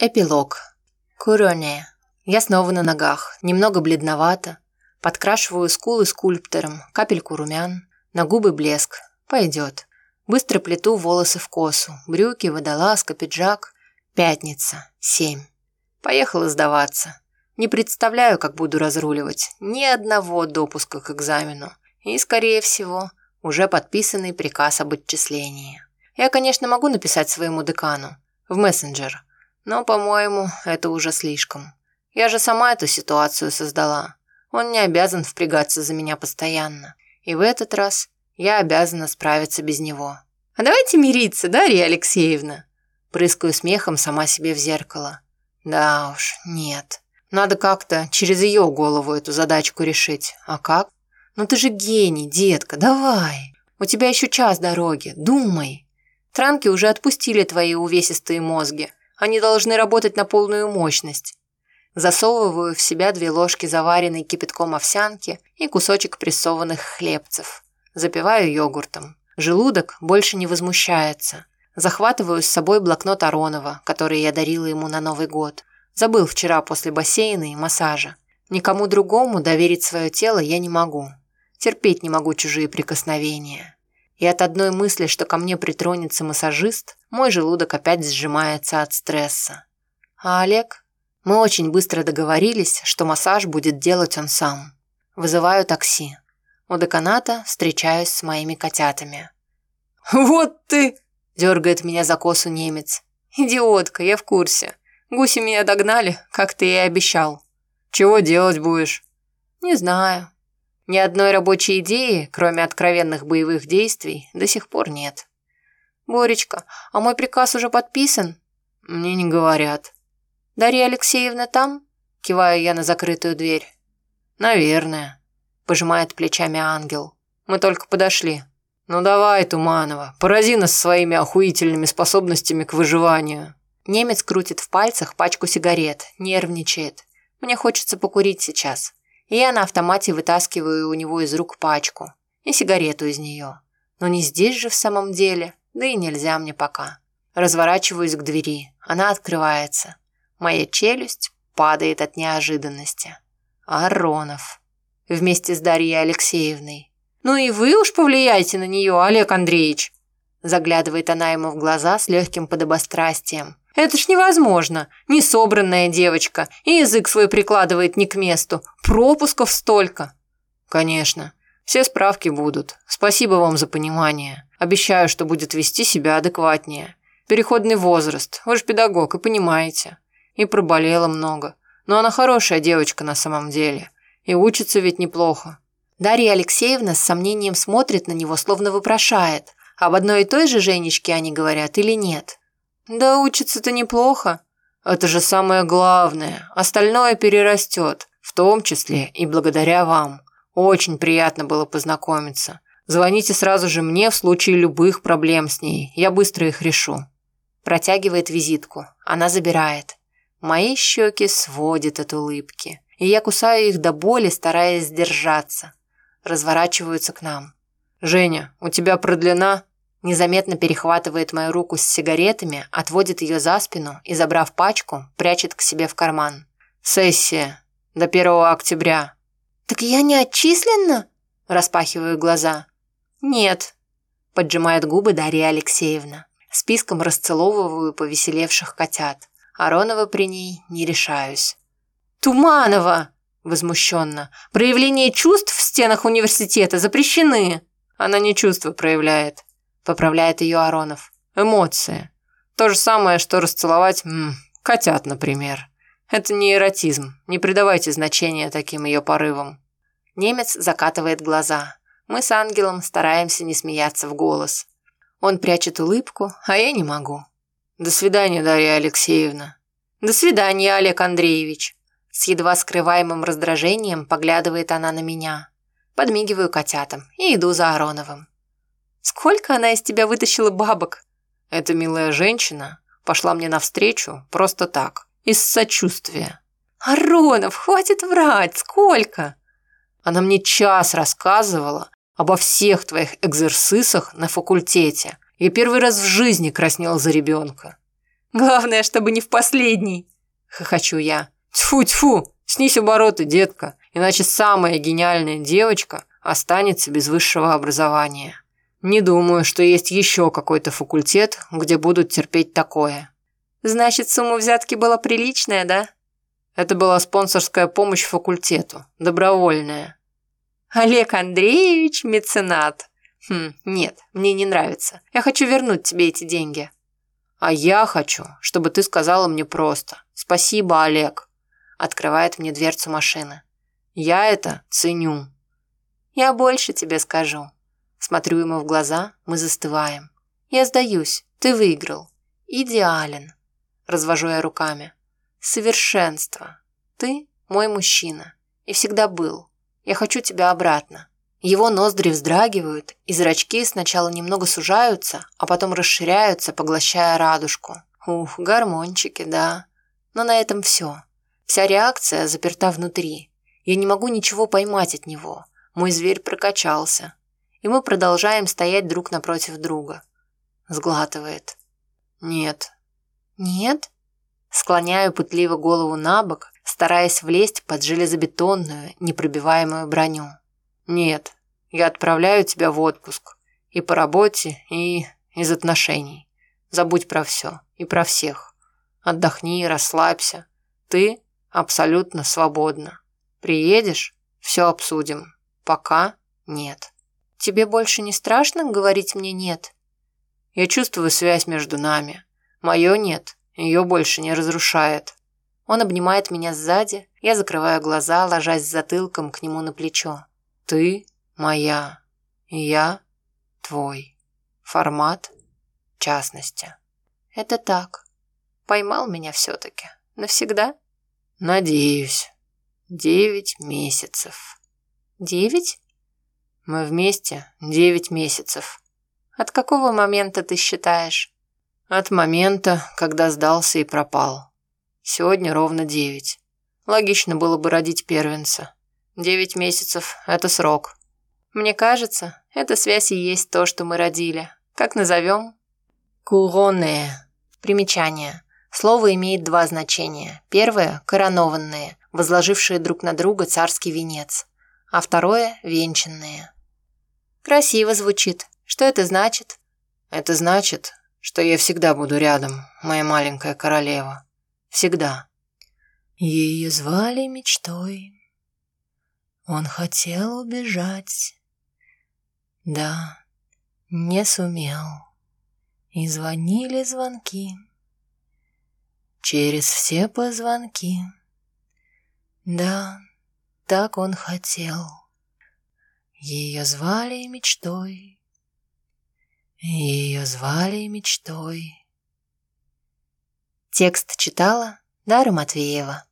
Эпилог. Куроне. Я снова на ногах, немного бледновато. Подкрашиваю скулы скульптором, капельку румян. На губы блеск. Пойдет. Быстро плету волосы в косу. Брюки, водолазка, пиджак. Пятница. Семь. Поехала сдаваться. Не представляю, как буду разруливать. Ни одного допуска к экзамену. И, скорее всего, уже подписанный приказ об отчислении. Я, конечно, могу написать своему декану. В мессенджер но, по-моему, это уже слишком. Я же сама эту ситуацию создала. Он не обязан впрягаться за меня постоянно. И в этот раз я обязана справиться без него. «А давайте мириться, Дарья Алексеевна?» Прыскаю смехом сама себе в зеркало. Да уж, нет. Надо как-то через ее голову эту задачку решить. А как? Ну ты же гений, детка, давай. У тебя еще час дороги, думай. Транки уже отпустили твои увесистые мозги. Они должны работать на полную мощность. Засовываю в себя две ложки заваренной кипятком овсянки и кусочек прессованных хлебцев. Запиваю йогуртом. Желудок больше не возмущается. Захватываю с собой блокнот Аронова, который я дарила ему на Новый год. Забыл вчера после бассейна и массажа. Никому другому доверить свое тело я не могу. Терпеть не могу чужие прикосновения и от одной мысли, что ко мне притронется массажист, мой желудок опять сжимается от стресса. А Олег? Мы очень быстро договорились, что массаж будет делать он сам. Вызываю такси. У деканата встречаюсь с моими котятами. «Вот ты!» – дергает меня за косу немец. «Идиотка, я в курсе. Гуси меня догнали, как ты и обещал». «Чего делать будешь?» «Не знаю. Ни одной рабочей идеи, кроме откровенных боевых действий, до сих пор нет. «Боречка, а мой приказ уже подписан?» «Мне не говорят». «Дарья Алексеевна там?» Киваю я на закрытую дверь. «Наверное», – пожимает плечами ангел. «Мы только подошли». «Ну давай, Туманова, порази нас своими охуительными способностями к выживанию». Немец крутит в пальцах пачку сигарет, нервничает. Мне хочется покурить сейчас я на автомате вытаскиваю у него из рук пачку и сигарету из нее. Но не здесь же в самом деле, да и нельзя мне пока. Разворачиваюсь к двери, она открывается. Моя челюсть падает от неожиданности. Аронов. Вместе с Дарьей Алексеевной. «Ну и вы уж повлияйте на нее, Олег Андреевич!» Заглядывает она ему в глаза с легким подобострастием. Это ж невозможно. Несобранная девочка. И язык свой прикладывает не к месту. Пропусков столько. Конечно. Все справки будут. Спасибо вам за понимание. Обещаю, что будет вести себя адекватнее. Переходный возраст. Вы же педагог и понимаете. И проболела много. Но она хорошая девочка на самом деле. И учится ведь неплохо. Дарья Алексеевна с сомнением смотрит на него, словно вопрошает, об одной и той же Женечке они говорят или нет. Да учится-то неплохо. Это же самое главное. Остальное перерастет, в том числе и благодаря вам. Очень приятно было познакомиться. Звоните сразу же мне в случае любых проблем с ней. Я быстро их решу. Протягивает визитку. Она забирает. Мои щеки сводят от улыбки. И я кусаю их до боли, стараясь сдержаться. Разворачиваются к нам. «Женя, у тебя продлена?» Незаметно перехватывает мою руку с сигаретами, отводит ее за спину и, забрав пачку, прячет к себе в карман. «Сессия. До 1 октября». «Так я не отчислена?» Распахиваю глаза. «Нет», – поджимает губы Дарья Алексеевна. Списком расцеловываю повеселевших котят. Аронова при ней не решаюсь. «Туманова!» – возмущенно. «Проявление чувств в стенах университета запрещены!» Она не чувства проявляет поправляет ее Аронов. Эмоции. То же самое, что расцеловать м, котят, например. Это не эротизм. Не придавайте значения таким ее порывам. Немец закатывает глаза. Мы с ангелом стараемся не смеяться в голос. Он прячет улыбку, а я не могу. До свидания, Дарья Алексеевна. До свидания, Олег Андреевич. С едва скрываемым раздражением поглядывает она на меня. Подмигиваю котятам и иду за Ароновым. Сколько она из тебя вытащила бабок?» «Эта милая женщина пошла мне навстречу просто так, из сочувствия». «Аронов, хватит врать! Сколько?» Она мне час рассказывала обо всех твоих экзерсисах на факультете. Я первый раз в жизни краснел за ребенка. Главное, чтобы не в последний. Хохочу я. Тьфу-тьфу, снись обороты, детка, иначе самая гениальная девочка останется без высшего образования. Не думаю, что есть еще какой-то факультет, где будут терпеть такое. Значит, сумма взятки была приличная, да? Это была спонсорская помощь факультету, добровольная. Олег Андреевич – меценат. Хм, нет, мне не нравится. Я хочу вернуть тебе эти деньги. А я хочу, чтобы ты сказала мне просто «Спасибо, Олег». Открывает мне дверцу машины. Я это ценю. Я больше тебе скажу. Смотрю ему в глаза, мы застываем. Я сдаюсь, ты выиграл. Идеален. Развожу я руками. Совершенство. Ты мой мужчина. И всегда был. Я хочу тебя обратно. Его ноздри вздрагивают, и зрачки сначала немного сужаются, а потом расширяются, поглощая радужку. Ух, гормончики, да. Но на этом все. Вся реакция заперта внутри. Я не могу ничего поймать от него. Мой зверь прокачался. И мы продолжаем стоять друг напротив друга. Сглатывает. Нет. Нет? Склоняю пытливо голову на бок, стараясь влезть под железобетонную, непробиваемую броню. «Нет, я отправляю тебя в отпуск. И по работе, и из отношений. Забудь про все и про всех. Отдохни, расслабься. Ты абсолютно свободна. Приедешь – все обсудим. Пока нет». «Тебе больше не страшно говорить мне «нет»?» «Я чувствую связь между нами. Мое «нет» ее больше не разрушает». Он обнимает меня сзади, я закрываю глаза, ложась затылком к нему на плечо. Ты моя, я твой. Формат частности. Это так. Поймал меня все-таки. Навсегда? Надеюсь. Девять месяцев. Девять? Мы вместе девять месяцев. От какого момента ты считаешь? От момента, когда сдался и пропал. Сегодня ровно девять. Логично было бы родить первенца. Девять месяцев – это срок. Мне кажется, эта связь и есть то, что мы родили. Как назовем? Куронные. Примечание. Слово имеет два значения. Первое – коронованные, возложившие друг на друга царский венец. А второе – венчанные. Красиво звучит. Что это значит? Это значит, что я всегда буду рядом, моя маленькая королева. Всегда. Ее звали мечтой, он хотел убежать. Да, не сумел. И звонили звонки. Через все позвонки. Да, так он хотел. Ее звали мечтой. Ее звали мечтой. Текст читала Дара Матвеева.